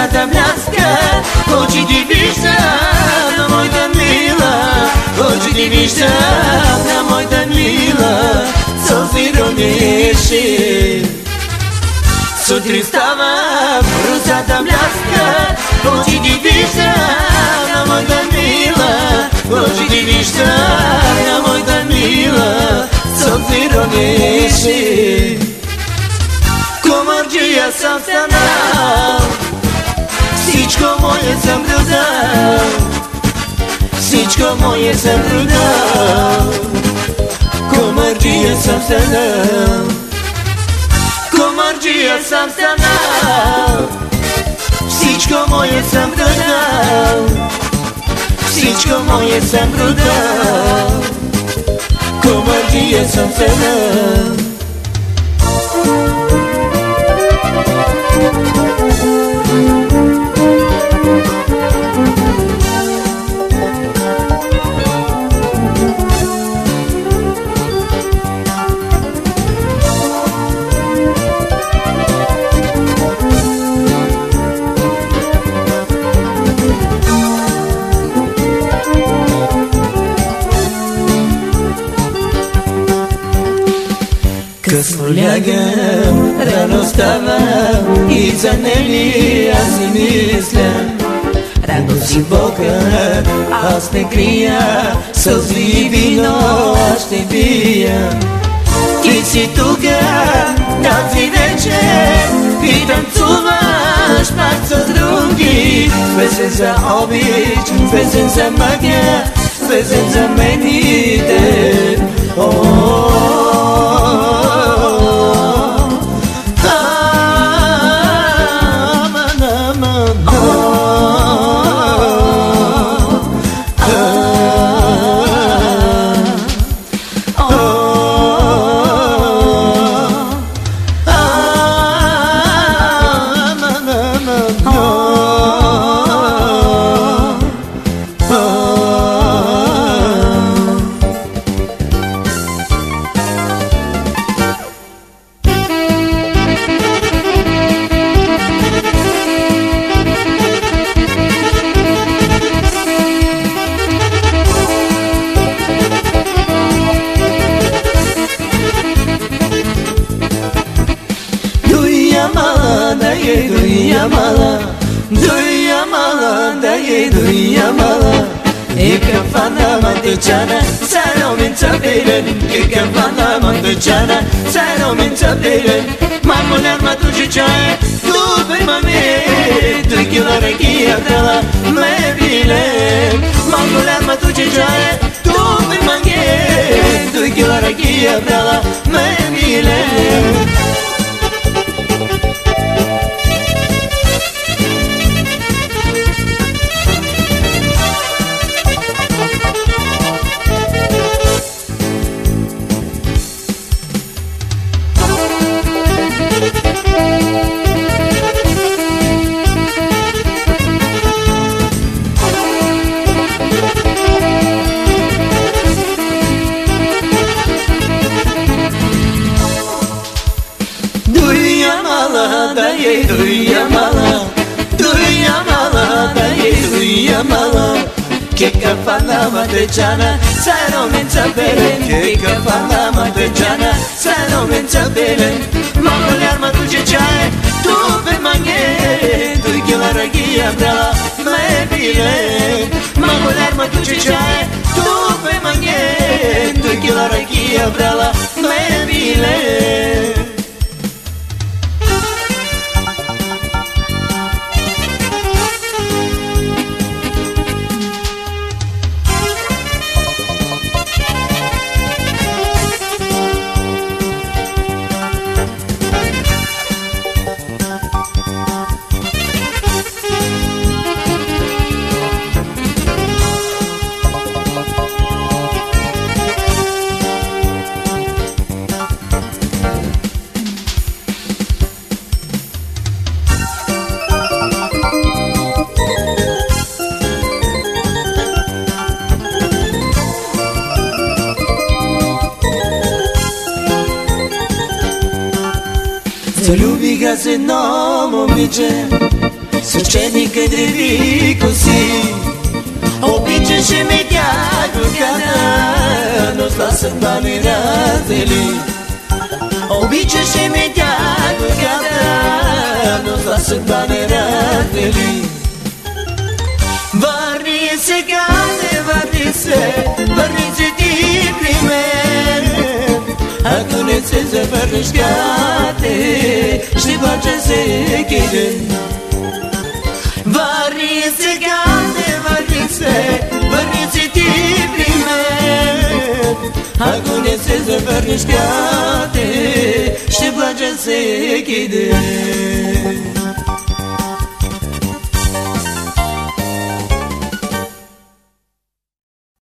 Красота бляска, очи дивишься на мой Данила, очи дивишься на мой Данила, слезы рониши. С утра встава, красота бляска, очи дивишься на мой Данила, очи дивишься на мой Данила, слезы рониши. Комарджия совсем всичко мое съм продал, всичко мое съм продал, комарджия съм станал. Комарджия съм станал Всичко мое съм продал Всичко мое съм продал Комарджия съм станал Късно лягам, рано ставам и за нели аз си мисля. Рано си бока, аз не крия, сълзи и вино аз ще пия. Ти си тука, тази вечер и танцуваш пак с други. Песен за обич, песен за магия, песен за мените. Duyamala deye duyamala Duyamala deye duyamala. E kafana mantıcana Sen o mentabilin E kafana mantıcana Sen o mentabilin Mamular matucu çaya Tu bilmemi Tu kilara kiyatala Me bilem Mamular matucu çaya Tu bilmange Tu kilara kiyatala Me bilem da ei duya mala Duya mala da ei duya mala Che capanama de giana Sai non menza bene Che capanama de giana Sai non menza bene Ma con arma tu c'è c'è Tu per manghe Tu che la raghia brava Ma è bile Ma con arma tu c'è c'è Tu per manghe Tu che la raghia brava Ma è bile Залюбиха се едно момиче С черни кадреви коси. Обичаше ме тя Горгана, но зла съдба ни раздели. Обичаше ме тя Горгана, но зла съдба ни раздели. Върни се, казе, върни се, върни се ти при мен. Acolo se zeparneșciate, și hakunizi zafarishkati shtibarchasi kidin varizi gande varizi varizi ti se hakunizi zafarishkati shtibarchasi kidin